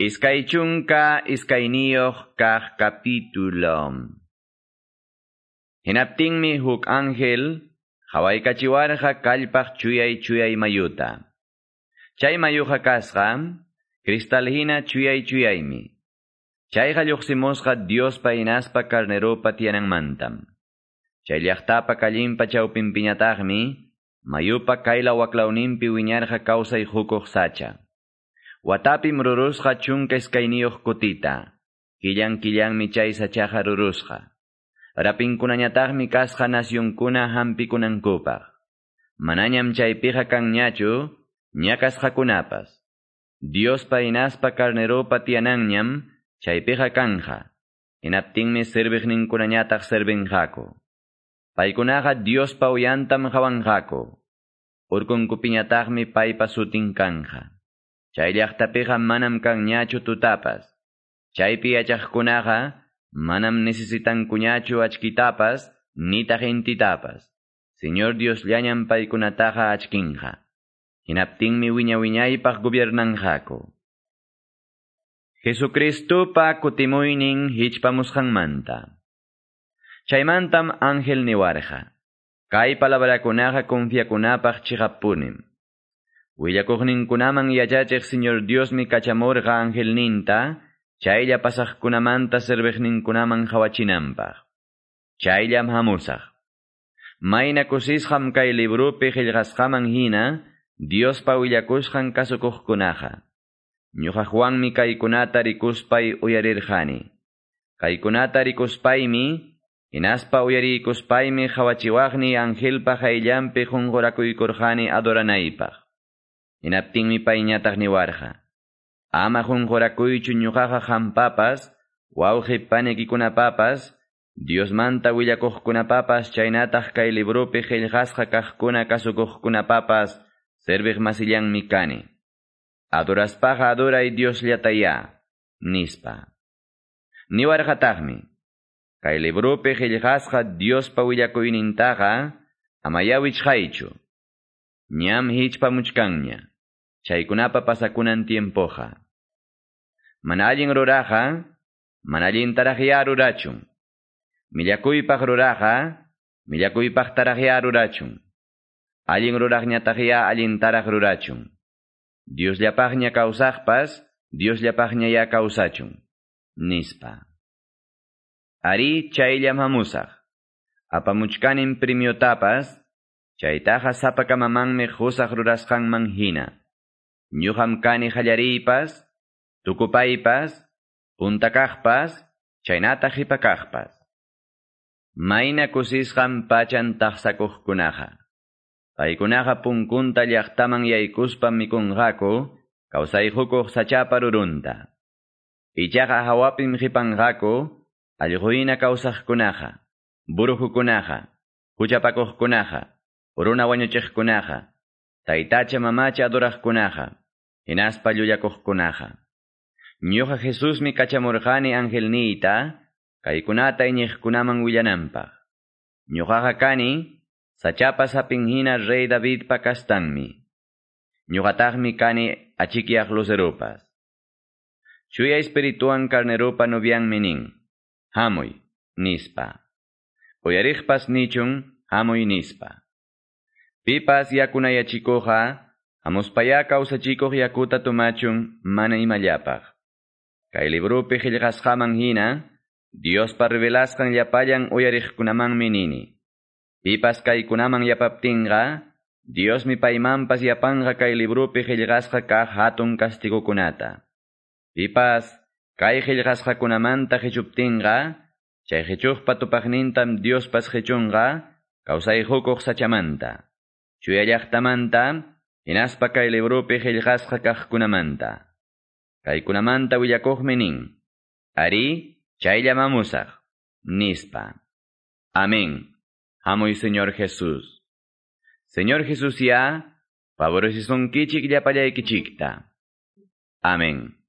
Iskaychunka iskayniyuq kaq capítulo. Hinaptinmi huk ángel hawaykachiwarqa kallpaq chuyay chuyay mayuta. Chay mayuqa kasqa cristalhina chuyay chuyaymi. Chayqa lluqsimusqa Diospa inaspa carneropa tiyananmantam. Chay llaqtapa kallinpa chawpinpiñataqmi mayupa kayla waklawninpi wiñarqa kawsay hukuq sacha. Watapim rurusqa chunka iskayniyuq kutita. Killan killanmi chay sachaqa rurusqa. Rapinkunañataqmi kasqa nasyunkuna hampikunankupaq. Manañam chaypiqa kanñachu, ñakasqakunapas. Diospa inaspa carneropa tiyananñam chaypiqa kanja. Hinaptinmi sirviqninkunañataq servinqaku. Paykunaqa Diospa uyantam hawanqaku. Urkunkupiñataqmi paypa sutin kanja. Chay llaqtapiqa manam kanñachu tutapas. Chaypi yachaqkunaqa manam necesitankuñachu achkitapas nitaq intitapas. Señor Dios llañam paykunataqa achkinqa. Hinaptinmi wiña wiñaypaq gobiernanqaku. Jesucristupa kutimuynin hichpamusqanmanta. Chaymantam ángel niwarqa. Kay palabrakunaqa confiakunapaq chiqapunim. Willakuqninkunaman yachachiq Señor Diosmi kachamurqa angelninta, chaylla pasaqkunamanta serveqninkunaman hawachinanpaq. Chayllam hamusaq. Mayna kusisqam kay librupi qillqasqaman hina, Diospa willakusqan kasukuqkunaqa. Ñuqa Juanmi kaykunata rikuspay uyarirqani. Kaykunata rikuspaymi, hinaspa uyarikuspaymi hawachiwaqni angelpa hayllampi qunqurakuykurqani adoranaypaq. Hinaptinmi payñataq niwarqa. Ama qunqurakuychu ñuqaqa hampapas, wawqi panikikunapapas, Diosmanta willakuqkunapapas chaynataq kay librupi qillqasqa kaqkuna kasukuqkunapapas serviq masillanmi kani. Adoraspaqa adoray Diosllataya, nispa. Niwarqataqmi. Kay librupi qillqasqa Diospa willakuynintaqa ama yawichqaychu. Ñam hichpamuchkanña. Chaykunapa pasakunan tiempoja. Manallin ruraja, manallin tarajya rurachun. Millakuypaq ruraja, millakuypaq tarajya rurachun. Allin ruraqñataqya allin taraj rurachun. Diosllapaqña kawsaqpas, Diosllapaqña ya kawsachun. Nispa. Ari chayllam hamusaq. Apamuchkanin primiotapas, chaytaqa sapakamamanmi husaq rurasqanman hina. Ñuqam kani qallariypas, tukupaypas, puntakaqpas, chaynata qhipakaqpas. Mayna kusisqan pachan taqsakuqkunaqa. Paykunaqa punkunta llaqtaman yaykuspa mikunqaku, kawsayhukuq sachapa rurunta. Ichaqa hawapim qipanqaku, allquyna kawsaqkunaqa, burujukunaqa, huchapakuqkunaqa, runa wañuchiqkunaqa, taytacha mamacha adoraqkunaqa, hinaspa llullakuqkunaqa. Ñuqa Jesusmi kachamurqani angelniyta, kaykunata iñiqkunaman willananpaq. Ñuqaqa kani, sachapa sapinhina rey Davidpa kastanmi. Ñuqataqmi kani achikyaq lucerupas. Chuya espirituan carnerupa nubianmi nin, hamuy, nispa. Uyariqpas nichun, hamuy nispa. Pipas yakunayachikuqa, hamuspaya kawsachikuq yakuta tumachun mana imallapaq. Kay librupi qillqasqaman hina, Diospa revelasqan llapallan uyariqkunamanmi nini. Pipas kaykunaman yapaptinqa, Diosmi paymanpas yapanqa kay librupi qillqasqa kaq hatun kastigukunata. Pipas, kay qillqasqakunamanta qhichuptinqa, chay qhichuqpa tupaqnintam Diospas qhichunqa, kawsayhukuq sachamanta. Chuya llaqtamanta, hinaspa kay librupi qillqasqa kaqkunamanta. Kaykunamanta willakuqmi nin, ari, chayllamamusaq, nispa. Amén. Hamuy Señor Jesús. Señor Jesús ya, favorecisunkichik llapallaykichikta. Amén.